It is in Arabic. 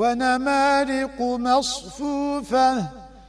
ونمارق مصفوفة.